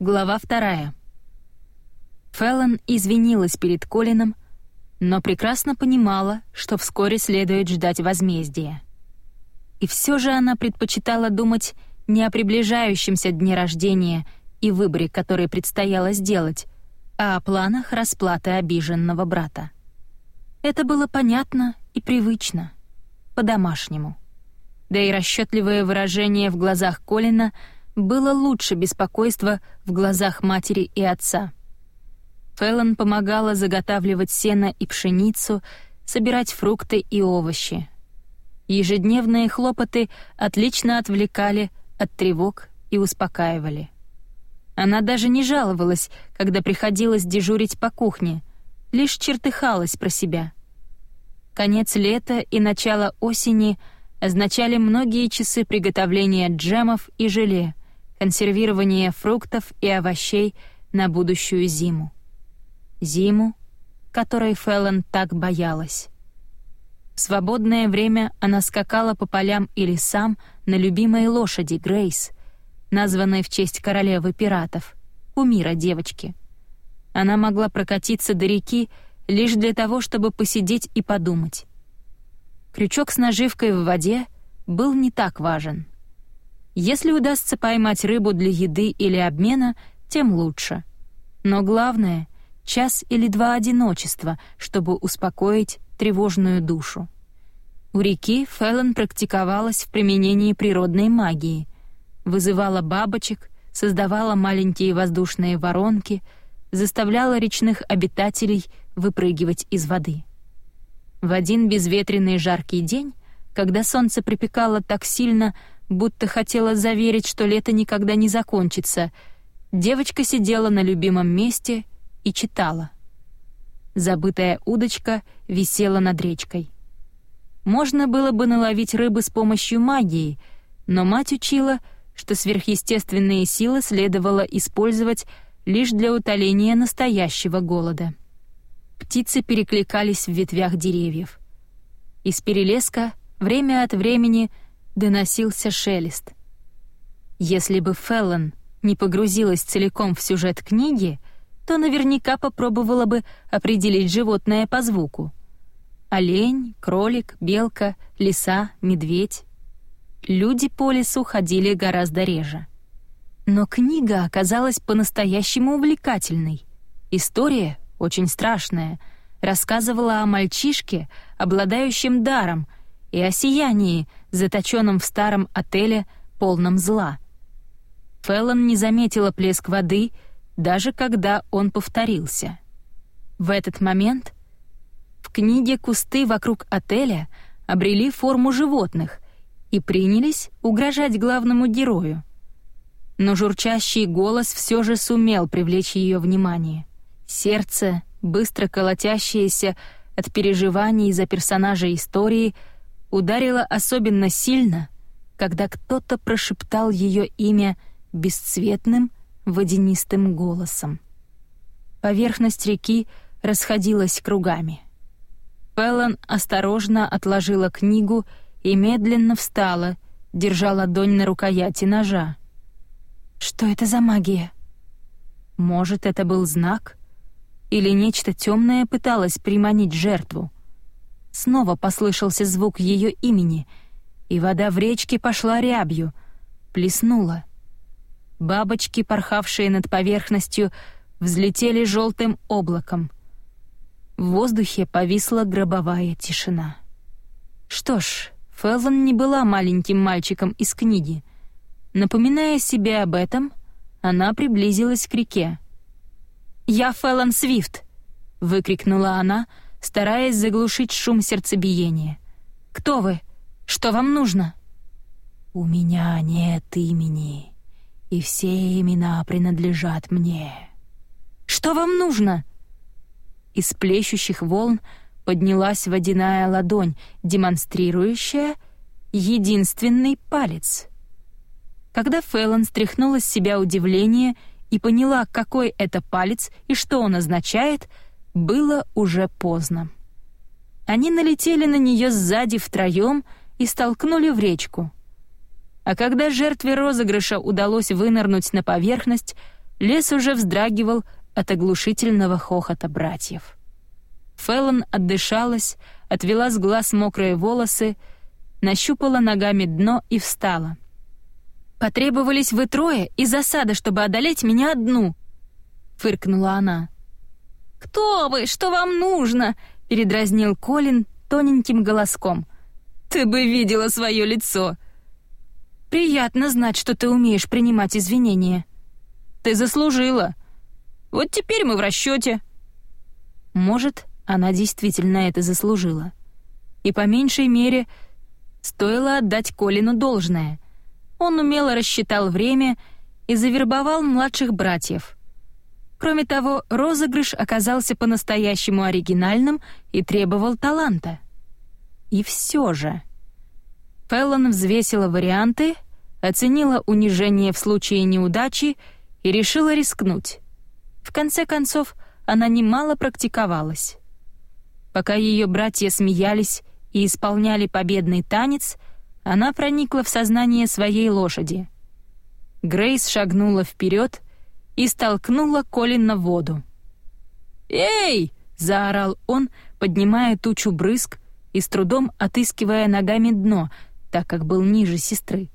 Глава вторая. Феллон извинилась перед Колином, но прекрасно понимала, что вскоре следует ждать возмездия. И все же она предпочитала думать не о приближающемся дне рождения и выборе, который предстояло сделать, а о планах расплаты обиженного брата. Это было понятно и привычно, по-домашнему. Да и расчетливое выражение в глазах Колина было лучше беспокойства в глазах матери и отца. Фэллон помогала заготавливать сено и пшеницу, собирать фрукты и овощи. Ежедневные хлопоты отлично отвлекали от тревог и успокаивали. Она даже не жаловалась, когда приходилось дежурить по кухне, лишь чертыхалась про себя. Конец лета и начало осени означали многие часы приготовления джемов и желе, консервирования фруктов и овощей на будущую зиму. Зиму, которой Феллон так боялась. В свободное время она скакала по полям и лесам на любимой лошади Грейс, названной в честь королевы пиратов, кумира девочки. Она могла прокатиться до реки лишь для того, чтобы посидеть и подумать. Крючок с наживкой в воде был не так важен. Если удастся поймать рыбу для еды или обмена, тем лучше. Но главное — час или два одиночества, чтобы успокоить тревожную душу. У реки Фэллон практиковалась в применении природной магии, вызывала бабочек, создавала маленькие воздушные воронки, заставляла речных обитателей выпрыгивать из воды. В один безветренный жаркий день, когда солнце припекало так сильно, будто хотела заверить, что лето никогда не закончится, девочка сидела на любимом месте и читала — Забытая удочка висела над речкой. Можно было бы наловить рыбы с помощью магии, но мать учила, что сверхъестественные силы следовало использовать лишь для утоления настоящего голода. Птицы перекликались в ветвях деревьев. Из перелеска время от времени доносился шелест. Если бы Феллон не погрузилась целиком в сюжет книги — то наверняка попробовала бы определить животное по звуку. Олень, кролик, белка, лиса, медведь. Люди по лесу ходили гораздо реже. Но книга оказалась по-настоящему увлекательной. История, очень страшная, рассказывала о мальчишке, обладающем даром, и о сиянии, заточенном в старом отеле, полном зла. Феллон не заметила плеск воды — даже когда он повторился. В этот момент в книге кусты вокруг отеля обрели форму животных и принялись угрожать главному герою. Но журчащий голос все же сумел привлечь ее внимание. Сердце, быстро колотящееся от переживаний за персонажа истории, ударило особенно сильно, когда кто-то прошептал ее имя бесцветным, водянистым голосом. Поверхность реки расходилась кругами. Пеллан осторожно отложила книгу и медленно встала, держа ладонь на рукояти ножа. «Что это за магия?» Может, это был знак? Или нечто темное пыталось приманить жертву? Снова послышался звук ее имени, и вода в речке пошла рябью, плеснула. Бабочки, порхавшие над поверхностью, взлетели желтым облаком. В воздухе повисла гробовая тишина. Что ж, Феллон не была маленьким мальчиком из книги. Напоминая себе об этом, она приблизилась к реке. «Я Феллон Свифт!» — выкрикнула она, стараясь заглушить шум сердцебиения. «Кто вы? Что вам нужно?» «У меня нет имени», и все имена принадлежат мне. Что вам нужно?» Из плещущих волн поднялась водяная ладонь, демонстрирующая единственный палец. Когда Фэллон стряхнула с себя удивление и поняла, какой это палец и что он означает, было уже поздно. Они налетели на нее сзади втроем и столкнули в речку — а когда жертве розыгрыша удалось вынырнуть на поверхность, лес уже вздрагивал от оглушительного хохота братьев. Феллон отдышалась, отвела с глаз мокрые волосы, нащупала ногами дно и встала. «Потребовались вы трое и засада, чтобы одолеть меня одну!» — фыркнула она. «Кто вы? Что вам нужно?» — передразнил Колин тоненьким голоском. «Ты бы видела свое лицо!» «Приятно знать, что ты умеешь принимать извинения». «Ты заслужила. Вот теперь мы в расчете. Может, она действительно это заслужила. И по меньшей мере стоило отдать Колину должное. Он умело рассчитал время и завербовал младших братьев. Кроме того, розыгрыш оказался по-настоящему оригинальным и требовал таланта. И все же... Феллон взвесила варианты, оценила унижение в случае неудачи и решила рискнуть. В конце концов, она немало практиковалась. Пока ее братья смеялись и исполняли победный танец, она проникла в сознание своей лошади. Грейс шагнула вперед и столкнула Колина в воду. «Эй!» — заорал он, поднимая тучу брызг и с трудом отыскивая ногами дно, так как был ниже сестры.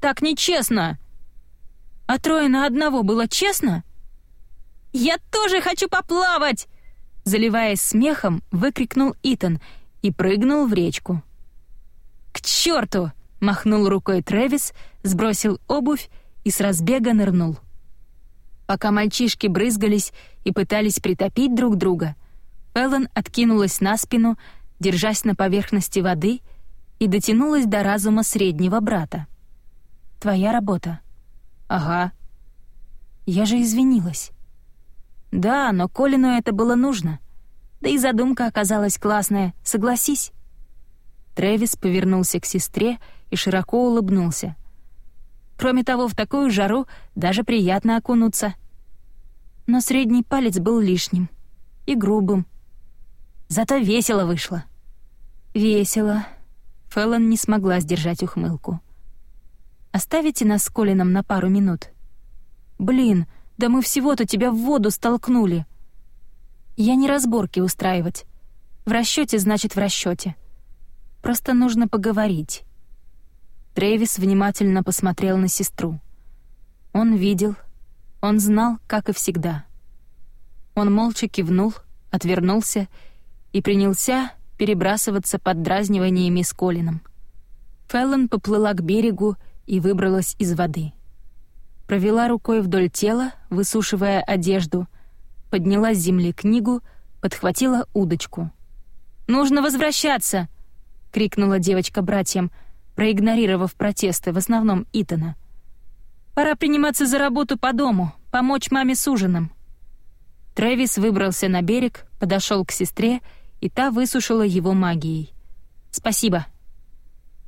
«Так нечестно!» «А трое на одного было честно?» «Я тоже хочу поплавать!» заливаясь смехом, выкрикнул Итан и прыгнул в речку. «К черту!» — махнул рукой Трэвис, сбросил обувь и с разбега нырнул. Пока мальчишки брызгались и пытались притопить друг друга, Феллон откинулась на спину, держась на поверхности воды, и дотянулась до разума среднего брата. «Твоя работа». «Ага». «Я же извинилась». Да, но Колину это было нужно. Да и задумка оказалась классная, согласись. Трэвис повернулся к сестре и широко улыбнулся. Кроме того, в такую жару даже приятно окунуться. Но средний палец был лишним и грубым. Зато весело вышло. Весело. Фэллон не смогла сдержать ухмылку. «Оставите нас с Колином на пару минут?» «Блин, да мы всего-то тебя в воду столкнули. Я не разборки устраивать. В расчете значит в расчете. Просто нужно поговорить. Трэвис внимательно посмотрел на сестру. Он видел, он знал, как и всегда. Он молча кивнул, отвернулся и принялся перебрасываться под дразниваниями с Колином. Феллон поплыла к берегу и выбралась из воды провела рукой вдоль тела, высушивая одежду, подняла с земли книгу, подхватила удочку. «Нужно возвращаться!» — крикнула девочка братьям, проигнорировав протесты, в основном Итана. «Пора приниматься за работу по дому, помочь маме с ужином». Трэвис выбрался на берег, подошел к сестре, и та высушила его магией. «Спасибо».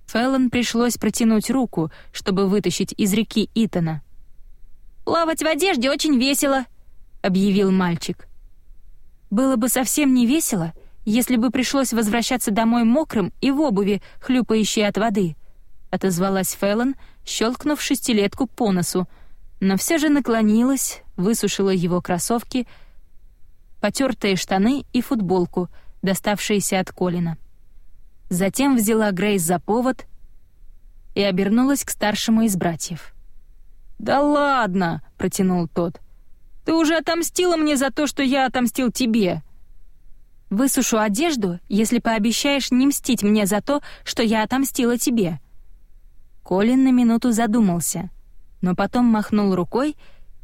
Фэллон пришлось протянуть руку, чтобы вытащить из реки Итана — «Плавать в одежде очень весело», — объявил мальчик. «Было бы совсем не весело, если бы пришлось возвращаться домой мокрым и в обуви, хлюпающей от воды», — отозвалась Фэллон, щелкнув шестилетку по носу, но все же наклонилась, высушила его кроссовки, потертые штаны и футболку, доставшиеся от Колина. Затем взяла Грейс за повод и обернулась к старшему из братьев. «Да ладно!» — протянул тот. «Ты уже отомстила мне за то, что я отомстил тебе!» «Высушу одежду, если пообещаешь не мстить мне за то, что я отомстила тебе». Колин на минуту задумался, но потом махнул рукой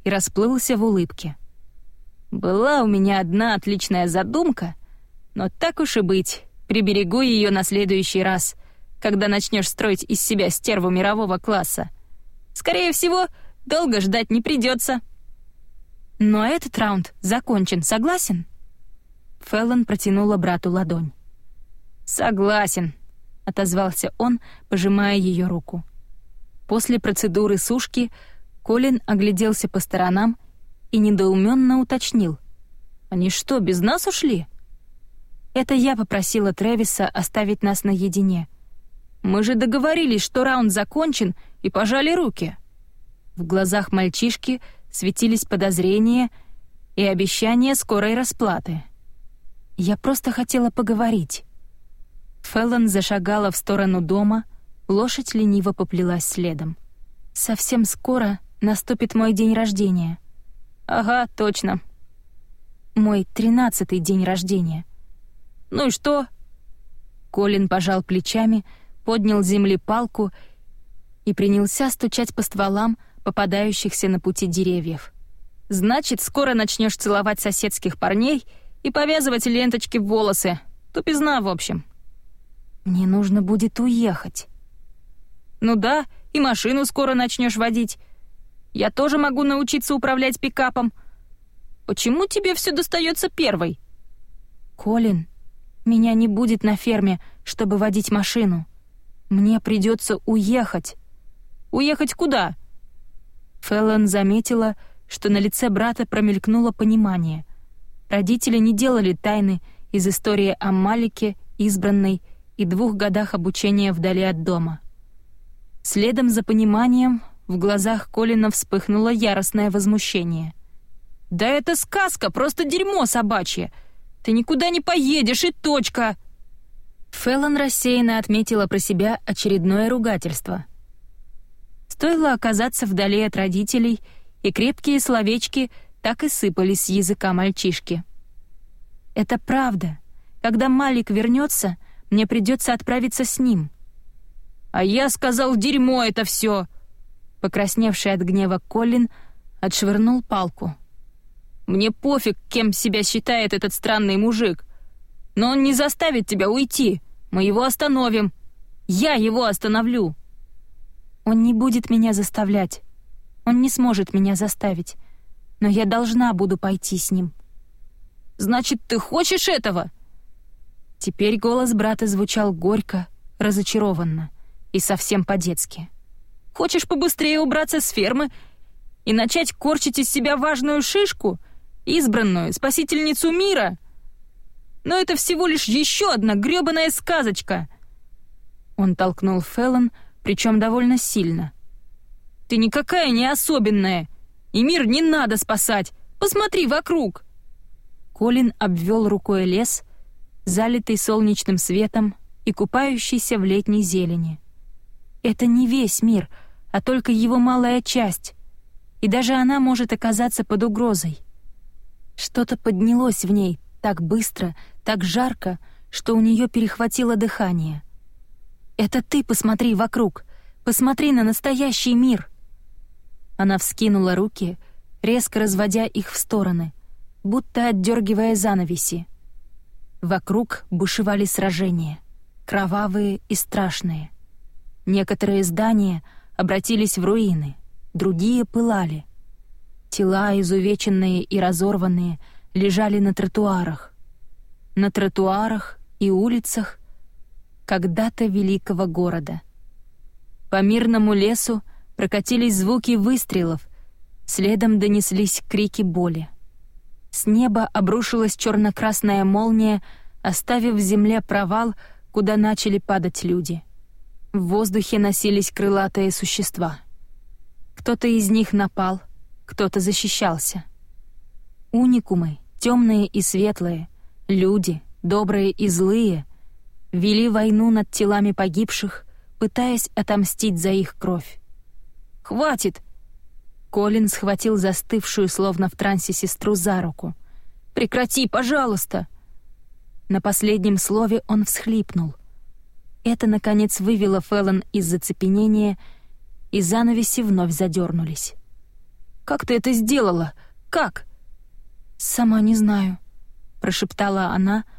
и расплылся в улыбке. «Была у меня одна отличная задумка, но так уж и быть, приберегу ее на следующий раз, когда начнешь строить из себя стерву мирового класса. Скорее всего, Долго ждать не придется. Но этот раунд закончен, согласен? Феллон протянула брату ладонь. Согласен, отозвался он, пожимая ее руку. После процедуры сушки Колин огляделся по сторонам и недоуменно уточнил: "Они что, без нас ушли?" Это я попросила Трэвиса оставить нас наедине. Мы же договорились, что раунд закончен, и пожали руки. В глазах мальчишки светились подозрения и обещание скорой расплаты. Я просто хотела поговорить. Феллон зашагала в сторону дома, лошадь лениво поплелась следом. Совсем скоро наступит мой день рождения. Ага, точно. Мой тринадцатый день рождения. Ну и что? Колин пожал плечами, поднял с земли палку и принялся стучать по стволам попадающихся на пути деревьев. «Значит, скоро начнешь целовать соседских парней и повязывать ленточки в волосы. Тупизна, в общем». «Мне нужно будет уехать». «Ну да, и машину скоро начнешь водить. Я тоже могу научиться управлять пикапом. Почему тебе все достается первой?» «Колин, меня не будет на ферме, чтобы водить машину. Мне придется уехать». «Уехать куда?» Феллон заметила, что на лице брата промелькнуло понимание. Родители не делали тайны из истории о Малике, избранной, и двух годах обучения вдали от дома. Следом за пониманием в глазах Колина вспыхнуло яростное возмущение. «Да это сказка, просто дерьмо собачье! Ты никуда не поедешь и точка!» Феллон рассеянно отметила про себя очередное ругательство — Стоило оказаться вдали от родителей, и крепкие словечки так и сыпались с языка мальчишки. «Это правда. Когда Малик вернется, мне придется отправиться с ним». «А я сказал, дерьмо это все!» Покрасневший от гнева Колин отшвырнул палку. «Мне пофиг, кем себя считает этот странный мужик. Но он не заставит тебя уйти. Мы его остановим. Я его остановлю!» Он не будет меня заставлять. Он не сможет меня заставить. Но я должна буду пойти с ним. Значит, ты хочешь этого? Теперь голос брата звучал горько, разочарованно и совсем по-детски. Хочешь побыстрее убраться с фермы и начать корчить из себя важную шишку, избранную, спасительницу мира? Но это всего лишь еще одна грёбаная сказочка. Он толкнул Феллон, причем довольно сильно. «Ты никакая не особенная, и мир не надо спасать. Посмотри вокруг!» Колин обвел рукой лес, залитый солнечным светом и купающийся в летней зелени. Это не весь мир, а только его малая часть, и даже она может оказаться под угрозой. Что-то поднялось в ней так быстро, так жарко, что у нее перехватило дыхание. Это ты посмотри вокруг, посмотри на настоящий мир. Она вскинула руки, резко разводя их в стороны, будто отдергивая занавеси. Вокруг бушевали сражения, кровавые и страшные. Некоторые здания обратились в руины, другие пылали. Тела, изувеченные и разорванные, лежали на тротуарах. На тротуарах и улицах когда-то великого города. По мирному лесу прокатились звуки выстрелов, следом донеслись крики боли. С неба обрушилась черно-красная молния, оставив в земле провал, куда начали падать люди. В воздухе носились крылатые существа. Кто-то из них напал, кто-то защищался. Уникумы, темные и светлые, люди, добрые и злые — вели войну над телами погибших, пытаясь отомстить за их кровь. «Хватит!» Колин схватил застывшую, словно в трансе, сестру за руку. «Прекрати, пожалуйста!» На последнем слове он всхлипнул. Это, наконец, вывело Феллон из зацепенения, и занавеси вновь задернулись. «Как ты это сделала? Как?» «Сама не знаю», — прошептала она, —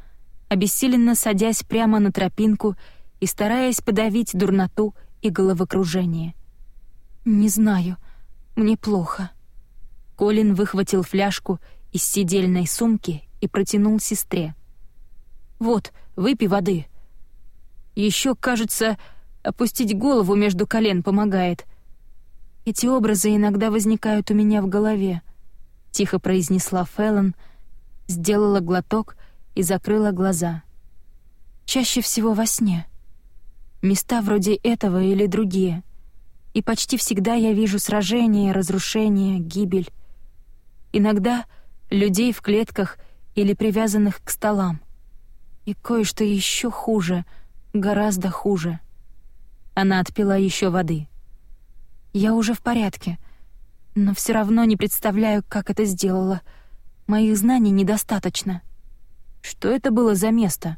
обессиленно садясь прямо на тропинку и стараясь подавить дурноту и головокружение. «Не знаю, мне плохо». Колин выхватил фляжку из сидельной сумки и протянул сестре. «Вот, выпей воды. Еще, кажется, опустить голову между колен помогает. Эти образы иногда возникают у меня в голове», — тихо произнесла Феллон, сделала глоток — и закрыла глаза. Чаще всего во сне. Места вроде этого или другие. И почти всегда я вижу сражения, разрушения, гибель. иногда людей в клетках или привязанных к столам. И кое-что еще хуже, гораздо хуже. Она отпила еще воды. Я уже в порядке, но все равно не представляю, как это сделала. Моих знаний недостаточно. Что это было за место?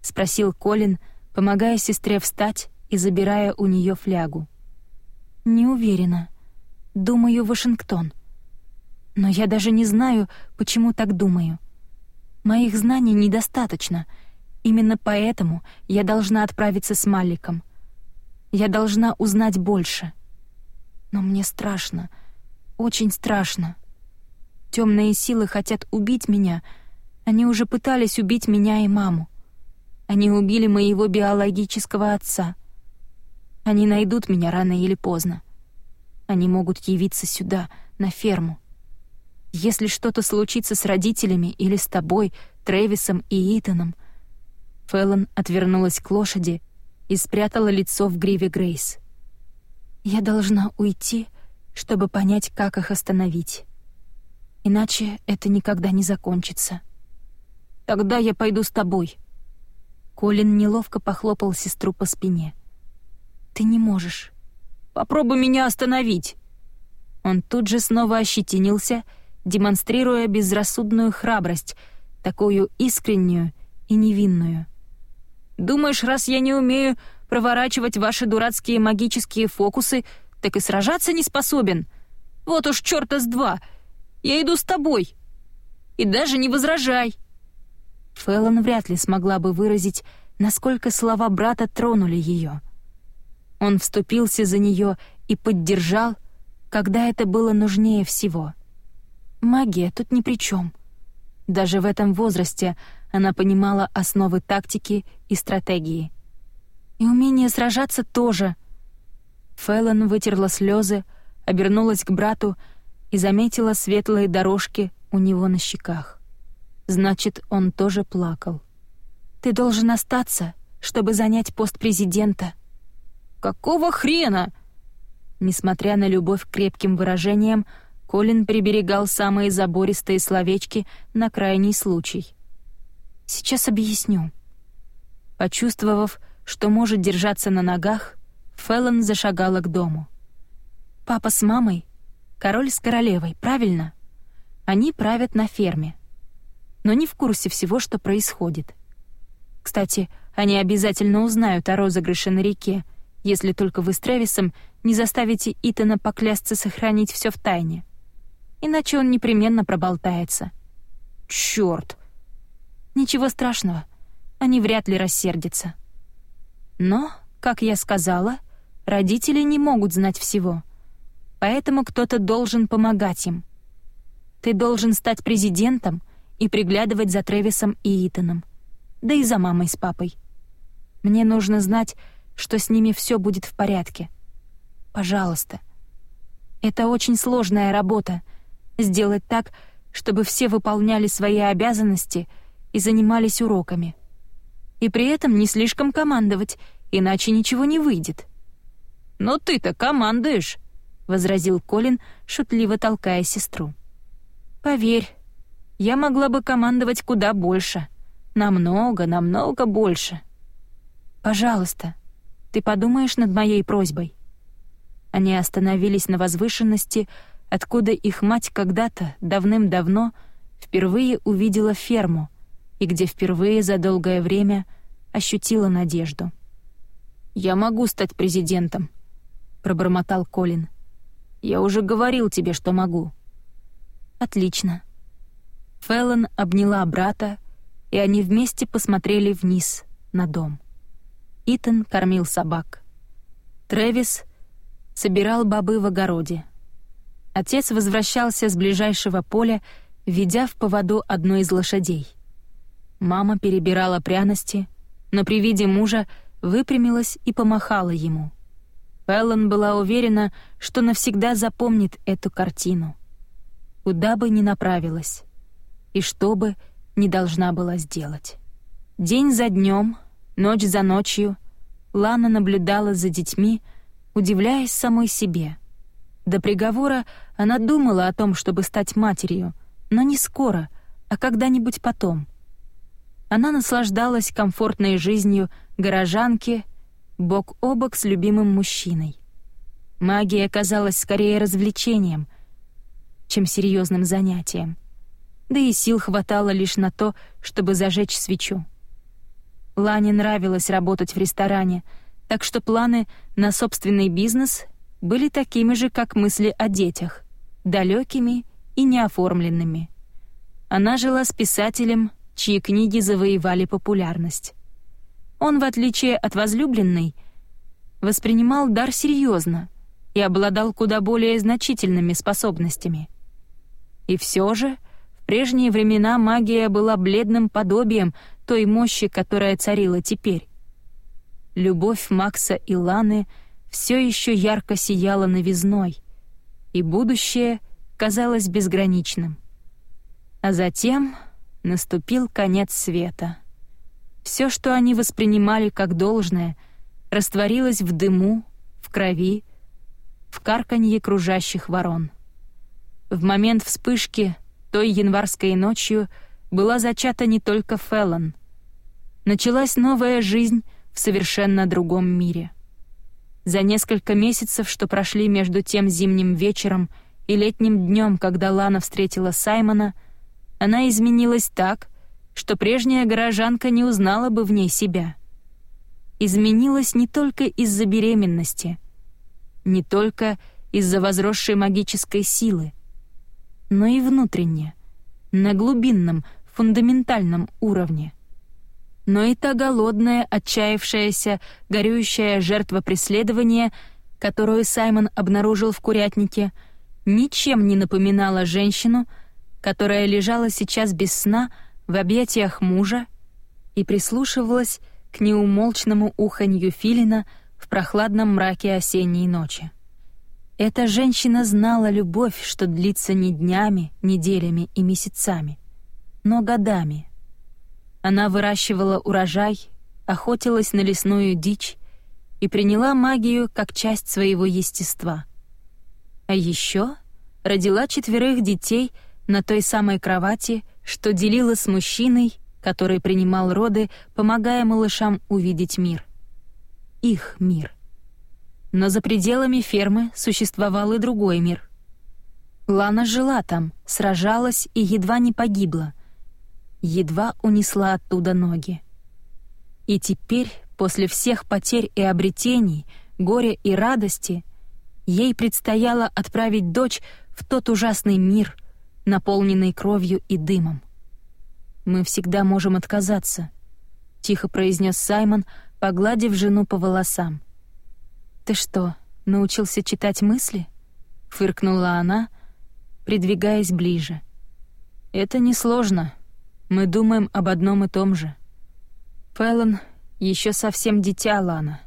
спросил Колин, помогая сестре встать и забирая у нее флягу. Не уверена. Думаю, Вашингтон. Но я даже не знаю, почему так думаю. Моих знаний недостаточно. Именно поэтому я должна отправиться с Маликом. Я должна узнать больше. Но мне страшно, очень страшно. Темные силы хотят убить меня. Они уже пытались убить меня и маму. Они убили моего биологического отца. Они найдут меня рано или поздно. Они могут явиться сюда, на ферму. Если что-то случится с родителями или с тобой, Трэвисом и Итаном... Фэллон отвернулась к лошади и спрятала лицо в гриве Грейс. «Я должна уйти, чтобы понять, как их остановить. Иначе это никогда не закончится. Тогда я пойду с тобой». Колин неловко похлопал сестру по спине. «Ты не можешь. Попробуй меня остановить!» Он тут же снова ощетинился, демонстрируя безрассудную храбрость, такую искреннюю и невинную. «Думаешь, раз я не умею проворачивать ваши дурацкие магические фокусы, так и сражаться не способен? Вот уж чёрта с два! Я иду с тобой! И даже не возражай!» Фэллон вряд ли смогла бы выразить, насколько слова брата тронули ее. Он вступился за нее и поддержал, когда это было нужнее всего. Магия тут ни при чем. Даже в этом возрасте она понимала основы тактики и стратегии. И умение сражаться тоже. Фэллон вытерла слезы, обернулась к брату и заметила светлые дорожки у него на щеках. Значит, он тоже плакал. «Ты должен остаться, чтобы занять пост президента», Какого хрена?» Несмотря на любовь к крепким выражениям, Колин приберегал самые забористые словечки на крайний случай. «Сейчас объясню». Почувствовав, что может держаться на ногах, Феллон зашагала к дому. «Папа с мамой, король с королевой, правильно? Они правят на ферме, но не в курсе всего, что происходит. Кстати, они обязательно узнают о розыгрыше на реке — если только вы с Трэвисом не заставите Итана поклясться сохранить все в тайне. Иначе он непременно проболтается. Черт! Ничего страшного, они вряд ли рассердятся. Но, как я сказала, родители не могут знать всего. Поэтому кто-то должен помогать им. Ты должен стать президентом и приглядывать за Трэвисом и Итаном. Да и за мамой с папой. Мне нужно знать, что с ними все будет в порядке. Пожалуйста. Это очень сложная работа — сделать так, чтобы все выполняли свои обязанности и занимались уроками. И при этом не слишком командовать, иначе ничего не выйдет. «Но ты-то командуешь», — возразил Колин, шутливо толкая сестру. «Поверь, я могла бы командовать куда больше. Намного, намного больше. Пожалуйста, ты подумаешь над моей просьбой?» Они остановились на возвышенности, откуда их мать когда-то, давным-давно, впервые увидела ферму и где впервые за долгое время ощутила надежду. «Я могу стать президентом», — пробормотал Колин. «Я уже говорил тебе, что могу». «Отлично». Феллон обняла брата, и они вместе посмотрели вниз, на дом. Итан кормил собак. Трэвис собирал бобы в огороде. Отец возвращался с ближайшего поля, ведя в поводу одну из лошадей. Мама перебирала пряности, но при виде мужа выпрямилась и помахала ему. Эллен была уверена, что навсегда запомнит эту картину. Куда бы ни направилась, и что бы не должна была сделать. День за днем — Ночь за ночью Лана наблюдала за детьми, удивляясь самой себе. До приговора она думала о том, чтобы стать матерью, но не скоро, а когда-нибудь потом. Она наслаждалась комфортной жизнью горожанки бок о бок с любимым мужчиной. Магия казалась скорее развлечением, чем серьезным занятием. Да и сил хватало лишь на то, чтобы зажечь свечу. Лане нравилось работать в ресторане, так что планы на собственный бизнес были такими же, как мысли о детях, далекими и неоформленными. Она жила с писателем, чьи книги завоевали популярность. Он, в отличие от возлюбленной, воспринимал дар серьезно и обладал куда более значительными способностями. И все же в прежние времена магия была бледным подобием той мощи, которая царила теперь. Любовь Макса и Ланы все еще ярко сияла новизной, и будущее казалось безграничным. А затем наступил конец света. Все, что они воспринимали как должное, растворилось в дыму, в крови, в карканье кружащих ворон. В момент вспышки той январской ночью была зачата не только Феллон, началась новая жизнь в совершенно другом мире. За несколько месяцев, что прошли между тем зимним вечером и летним днем, когда Лана встретила Саймона, она изменилась так, что прежняя горожанка не узнала бы в ней себя. Изменилась не только из-за беременности, не только из-за возросшей магической силы, но и внутренне, на глубинном, фундаментальном уровне — но и та голодная, отчаявшаяся, горюющая жертва преследования, которую Саймон обнаружил в курятнике, ничем не напоминала женщину, которая лежала сейчас без сна в объятиях мужа и прислушивалась к неумолчному уханью филина в прохладном мраке осенней ночи. Эта женщина знала любовь, что длится не днями, неделями и месяцами, но годами — она выращивала урожай, охотилась на лесную дичь и приняла магию как часть своего естества. А еще родила четверых детей на той самой кровати, что делила с мужчиной, который принимал роды, помогая малышам увидеть мир. Их мир. Но за пределами фермы существовал и другой мир. Лана жила там, сражалась и едва не погибла — едва унесла оттуда ноги. И теперь, после всех потерь и обретений, горя и радости, ей предстояло отправить дочь в тот ужасный мир, наполненный кровью и дымом. «Мы всегда можем отказаться», — тихо произнес Саймон, погладив жену по волосам. «Ты что, научился читать мысли?» — фыркнула она, придвигаясь ближе. «Это несложно», мы думаем об одном и том же. Фэллон еще совсем дитя Лана.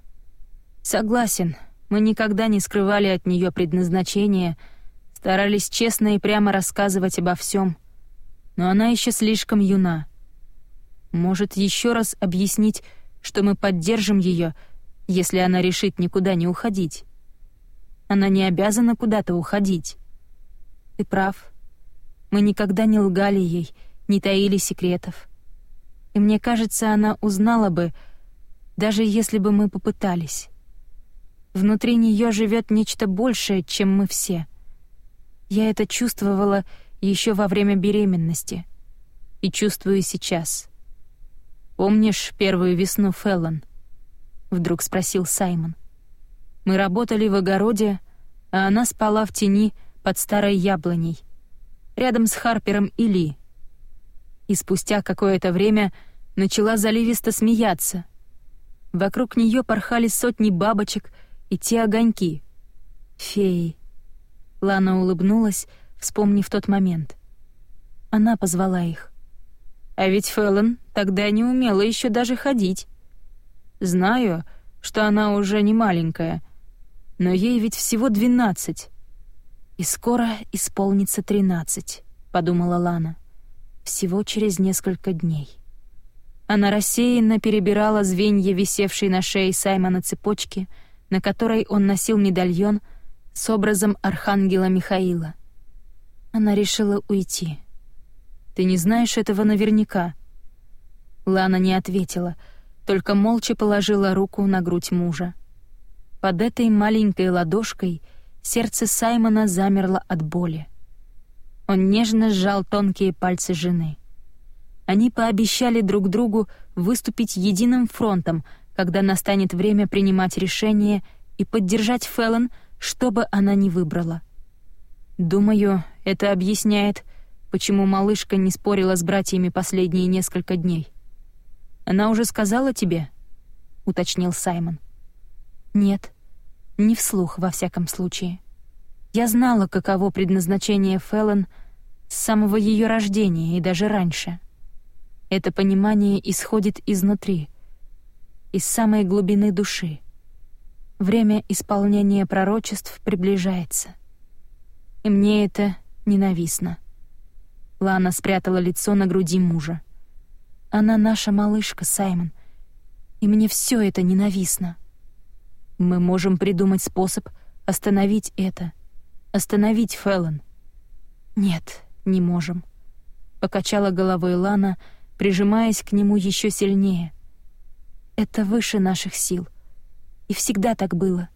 Согласен, мы никогда не скрывали от нее предназначение, старались честно и прямо рассказывать обо всем. Но она еще слишком юна. Может, еще раз объяснить, что мы поддержим ее, если она решит никуда не уходить. Она не обязана куда-то уходить. Ты прав. Мы никогда не лгали ей — не таили секретов. И мне кажется, она узнала бы, даже если бы мы попытались. Внутри нее живет нечто большее, чем мы все. Я это чувствовала еще во время беременности и чувствую сейчас. «Помнишь первую весну, Феллон?» — вдруг спросил Саймон. «Мы работали в огороде, а она спала в тени под старой яблоней, рядом с Харпером и Ли и спустя какое-то время начала заливисто смеяться. Вокруг нее порхали сотни бабочек и те огоньки. Феи. Лана улыбнулась, вспомнив тот момент. Она позвала их. А ведь Фэллон тогда не умела еще даже ходить. Знаю, что она уже не маленькая, но ей ведь всего двенадцать. И скоро исполнится тринадцать, подумала Лана всего через несколько дней. Она рассеянно перебирала звенья, висевшей на шее Саймона цепочки, на которой он носил медальон, с образом архангела Михаила. Она решила уйти. «Ты не знаешь этого наверняка?» Лана не ответила, только молча положила руку на грудь мужа. Под этой маленькой ладошкой сердце Саймона замерло от боли. Он нежно сжал тонкие пальцы жены. Они пообещали друг другу выступить единым фронтом, когда настанет время принимать решение и поддержать Феллон, что бы она ни выбрала. Думаю, это объясняет, почему малышка не спорила с братьями последние несколько дней. Она уже сказала тебе? уточнил Саймон. Нет, не вслух во всяком случае. Я знала, каково предназначение Феллон с самого ее рождения и даже раньше. Это понимание исходит изнутри, из самой глубины души. Время исполнения пророчеств приближается. И мне это ненавистно. Лана спрятала лицо на груди мужа. Она наша малышка, Саймон, и мне все это ненавистно. Мы можем придумать способ остановить это — Остановить Феллон. Нет, не можем. Покачала головой Лана, прижимаясь к нему еще сильнее. Это выше наших сил. И всегда так было.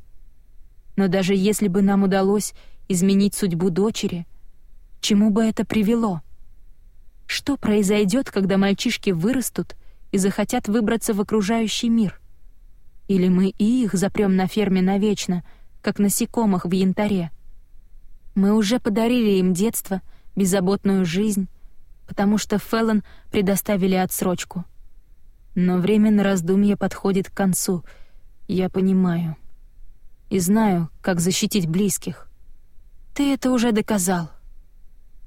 Но даже если бы нам удалось изменить судьбу дочери, чему бы это привело? Что произойдет, когда мальчишки вырастут и захотят выбраться в окружающий мир? Или мы и их запрем на ферме навечно, как насекомых в янтаре? Мы уже подарили им детство, беззаботную жизнь, потому что Феллон предоставили отсрочку. Но время на раздумье подходит к концу, я понимаю. И знаю, как защитить близких. Ты это уже доказал.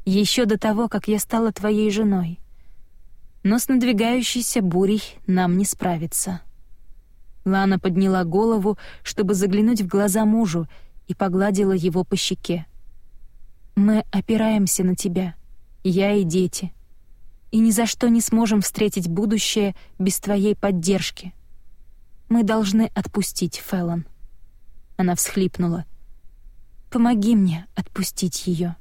Еще до того, как я стала твоей женой. Но с надвигающейся бурей нам не справиться. Лана подняла голову, чтобы заглянуть в глаза мужу, и погладила его по щеке. Мы опираемся на тебя, я и дети, и ни за что не сможем встретить будущее без твоей поддержки. Мы должны отпустить Феллон. Она всхлипнула. Помоги мне отпустить ее.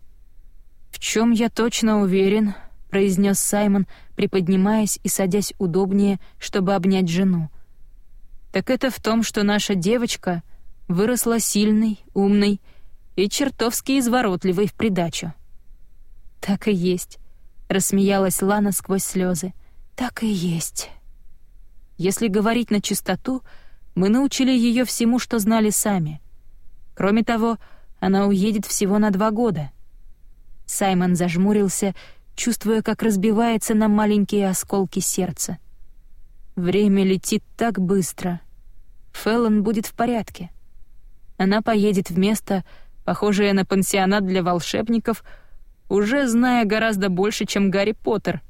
В чем я точно уверен, произнес Саймон, приподнимаясь и садясь удобнее, чтобы обнять жену. Так это в том, что наша девочка выросла сильной, умной и чертовски изворотливый в придачу. «Так и есть», — рассмеялась Лана сквозь слезы. «Так и есть». Если говорить на чистоту, мы научили ее всему, что знали сами. Кроме того, она уедет всего на два года. Саймон зажмурился, чувствуя, как разбивается на маленькие осколки сердца. Время летит так быстро. Феллон будет в порядке. Она поедет в место, похожее на пансионат для волшебников, уже зная гораздо больше, чем Гарри Поттер.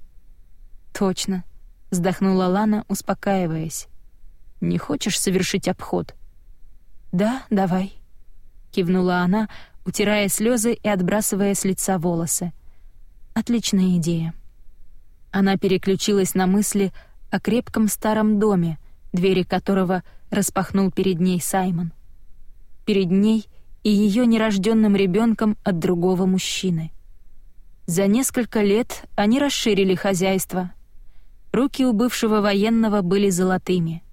«Точно», — вздохнула Лана, успокаиваясь. «Не хочешь совершить обход?» «Да, давай», — кивнула она, утирая слезы и отбрасывая с лица волосы. «Отличная идея». Она переключилась на мысли о крепком старом доме, двери которого распахнул перед ней Саймон. Перед ней — и ее нерожденным ребенком от другого мужчины. За несколько лет они расширили хозяйство. Руки у бывшего военного были золотыми.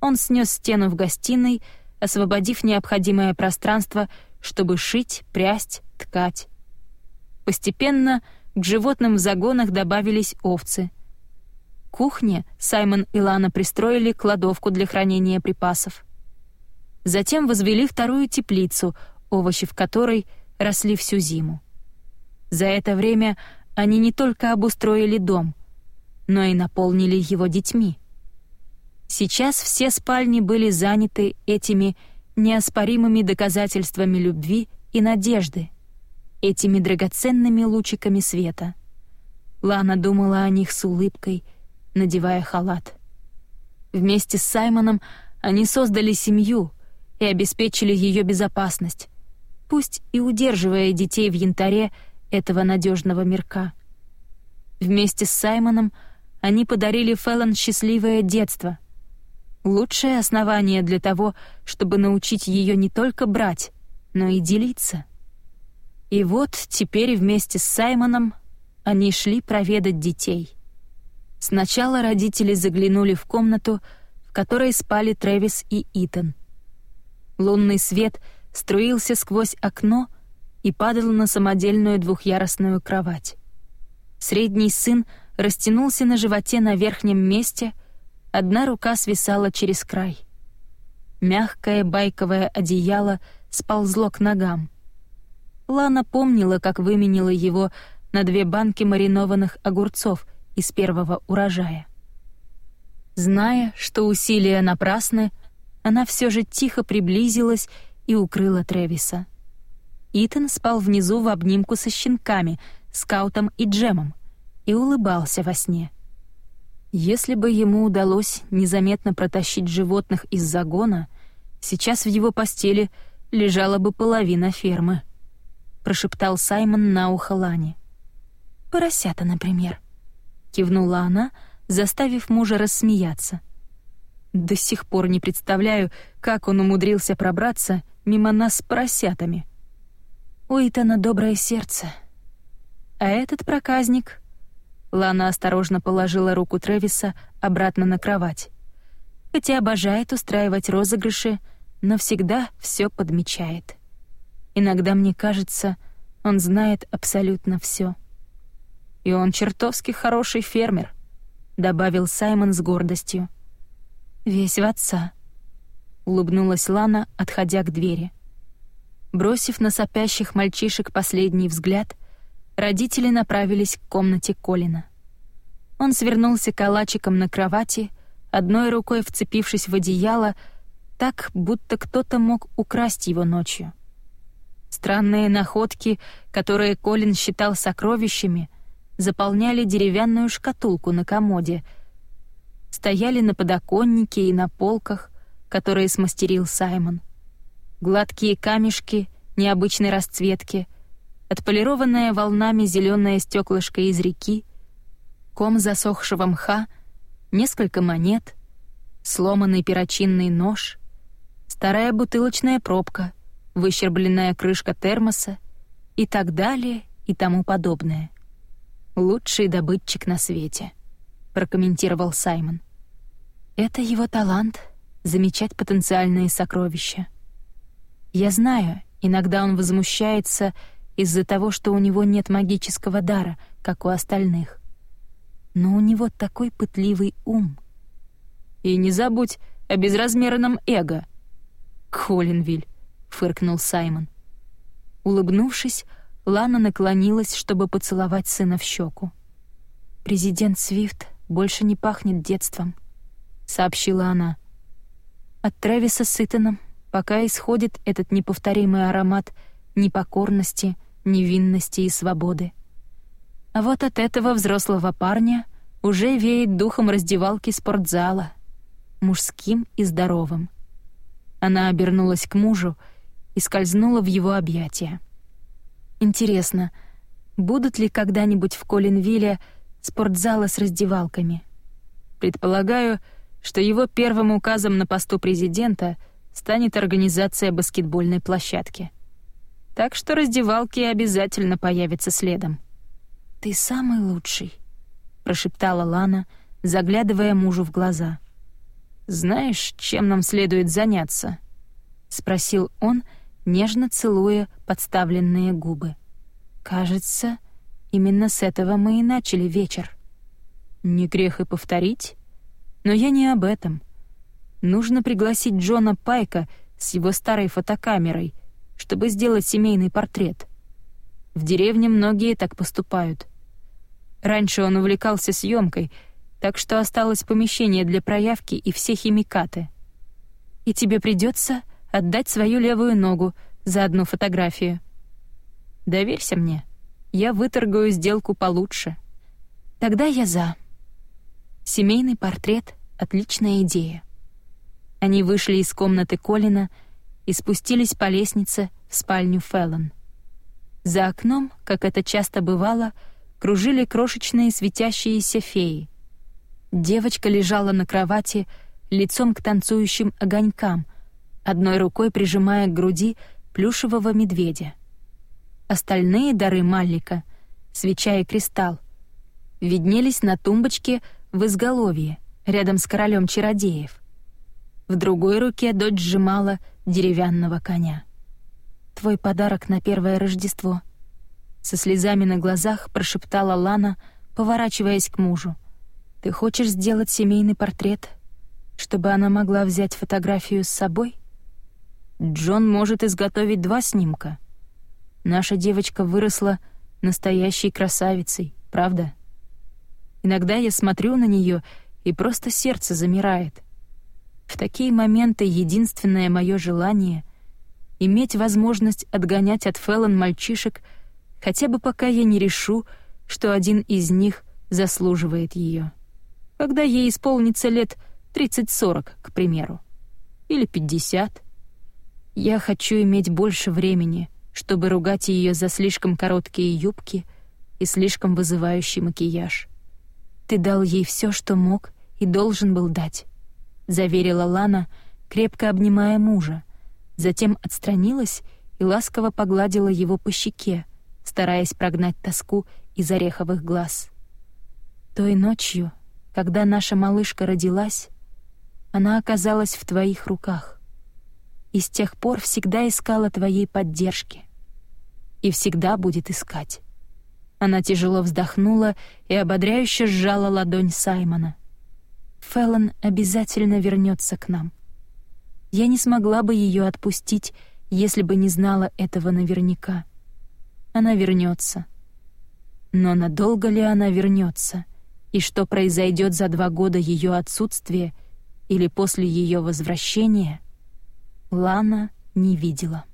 Он снес стену в гостиной, освободив необходимое пространство, чтобы шить, прясть, ткать. Постепенно к животным в загонах добавились овцы. В кухне Саймон и Лана пристроили кладовку для хранения припасов. Затем возвели вторую теплицу, овощи в которой росли всю зиму. За это время они не только обустроили дом, но и наполнили его детьми. Сейчас все спальни были заняты этими неоспоримыми доказательствами любви и надежды, этими драгоценными лучиками света. Лана думала о них с улыбкой, надевая халат. Вместе с Саймоном они создали семью — и обеспечили ее безопасность, пусть и удерживая детей в янтаре этого надежного мирка. Вместе с Саймоном они подарили Феллон счастливое детство. Лучшее основание для того, чтобы научить ее не только брать, но и делиться. И вот теперь вместе с Саймоном они шли проведать детей. Сначала родители заглянули в комнату, в которой спали Трэвис и Итан. Лунный свет струился сквозь окно и падал на самодельную двухъярусную кровать. Средний сын растянулся на животе на верхнем месте, одна рука свисала через край. Мягкое байковое одеяло сползло к ногам. Лана помнила, как выменила его на две банки маринованных огурцов из первого урожая. Зная, что усилия напрасны, она все же тихо приблизилась и укрыла Тревиса. Итан спал внизу в обнимку со щенками, скаутом и джемом, и улыбался во сне. Если бы ему удалось незаметно протащить животных из загона, сейчас в его постели лежала бы половина фермы, прошептал Саймон на ухо Лане. Поросята, например, кивнула она, заставив мужа рассмеяться. До сих пор не представляю, как он умудрился пробраться мимо нас с поросятами. У Итана доброе сердце. А этот проказник Лана осторожно положила руку Трэвиса обратно на кровать. Хотя обожает устраивать розыгрыши, но всегда все подмечает. Иногда мне кажется, он знает абсолютно все. И он чертовски хороший фермер, добавил Саймон с гордостью. Весь в отца. Улыбнулась Лана, отходя к двери. Бросив на сопящих мальчишек последний взгляд, родители направились к комнате Колина. Он свернулся калачиком на кровати, одной рукой вцепившись в одеяло, так, будто кто-то мог украсть его ночью. Странные находки, которые Колин считал сокровищами, заполняли деревянную шкатулку на комоде, стояли на подоконнике и на полках, которые смастерил Саймон. Гладкие камешки необычной расцветки — отполированное волнами зеленое стеклышко из реки, ком засохшего мха, несколько монет, сломанный перочинный нож, старая бутылочная пробка, выщербленная крышка термоса и так далее и тому подобное. «Лучший добытчик на свете», — прокомментировал Саймон. «Это его талант — замечать потенциальные сокровища. Я знаю, иногда он возмущается — из-за того, что у него нет магического дара, как у остальных. Но у него такой пытливый ум. И не забудь о безразмерном эго. Колинвиль, фыркнул Саймон. Улыбнувшись, Лана наклонилась, чтобы поцеловать сына в щеку. «Президент Свифт больше не пахнет детством», — сообщила она. От Трэвиса с Итаном пока исходит этот неповторимый аромат непокорности, невинности и свободы. А вот от этого взрослого парня уже веет духом раздевалки спортзала, мужским и здоровым. Она обернулась к мужу и скользнула в его объятия. Интересно, будут ли когда-нибудь в Колинвилле спортзалы с раздевалками? Предполагаю, что его первым указом на посту президента станет организация баскетбольной площадки — так что раздевалки обязательно появятся следом. «Ты самый лучший», — прошептала Лана, заглядывая мужу в глаза. «Знаешь, чем нам следует заняться?» — спросил он, нежно целуя подставленные губы. «Кажется, именно с этого мы и начали вечер». «Не грех и повторить. Но я не об этом. Нужно пригласить Джона Пайка с его старой фотокамерой — чтобы сделать семейный портрет. В деревне многие так поступают. Раньше он увлекался съемкой, так что осталось помещение для проявки и все химикаты. И тебе придется отдать свою левую ногу за одну фотографию. Доверься мне, я выторгую сделку получше. Тогда я за. Семейный портрет — отличная идея. Они вышли из комнаты Колина — и спустились по лестнице в спальню Феллон. За окном, как это часто бывало, кружили крошечные светящиеся феи. Девочка лежала на кровати лицом к танцующим огонькам, одной рукой прижимая к груди плюшевого медведя. Остальные дары Маллика — свеча и кристалл — виднелись на тумбочке в изголовье, рядом с королем чародеев. В другой руке дочь сжимала деревянного коня. «Твой подарок на первое Рождество», — со слезами на глазах прошептала Лана, поворачиваясь к мужу. «Ты хочешь сделать семейный портрет, чтобы она могла взять фотографию с собой?» «Джон может изготовить два снимка. Наша девочка выросла настоящей красавицей, правда?» Иногда я смотрю на нее, и просто сердце замирает. В такие моменты единственное мое желание — иметь возможность отгонять от Феллон мальчишек, хотя бы пока я не решу, что один из них заслуживает ее. Когда ей исполнится лет 30-40, к примеру. Или 50. Я хочу иметь больше времени, чтобы ругать ее за слишком короткие юбки и слишком вызывающий макияж. Ты дал ей все, что мог и должен был дать», — заверила Лана, крепко обнимая мужа. Затем отстранилась и ласково погладила его по щеке, стараясь прогнать тоску из ореховых глаз. «Той ночью, когда наша малышка родилась, она оказалась в твоих руках. И с тех пор всегда искала твоей поддержки. И всегда будет искать. Она тяжело вздохнула и ободряюще сжала ладонь Саймона. Феллон обязательно вернется к нам. Я не смогла бы ее отпустить, если бы не знала этого наверняка. Она вернется. Но надолго ли она вернется? И что произойдет за два года ее отсутствия или после ее возвращения? Лана не видела.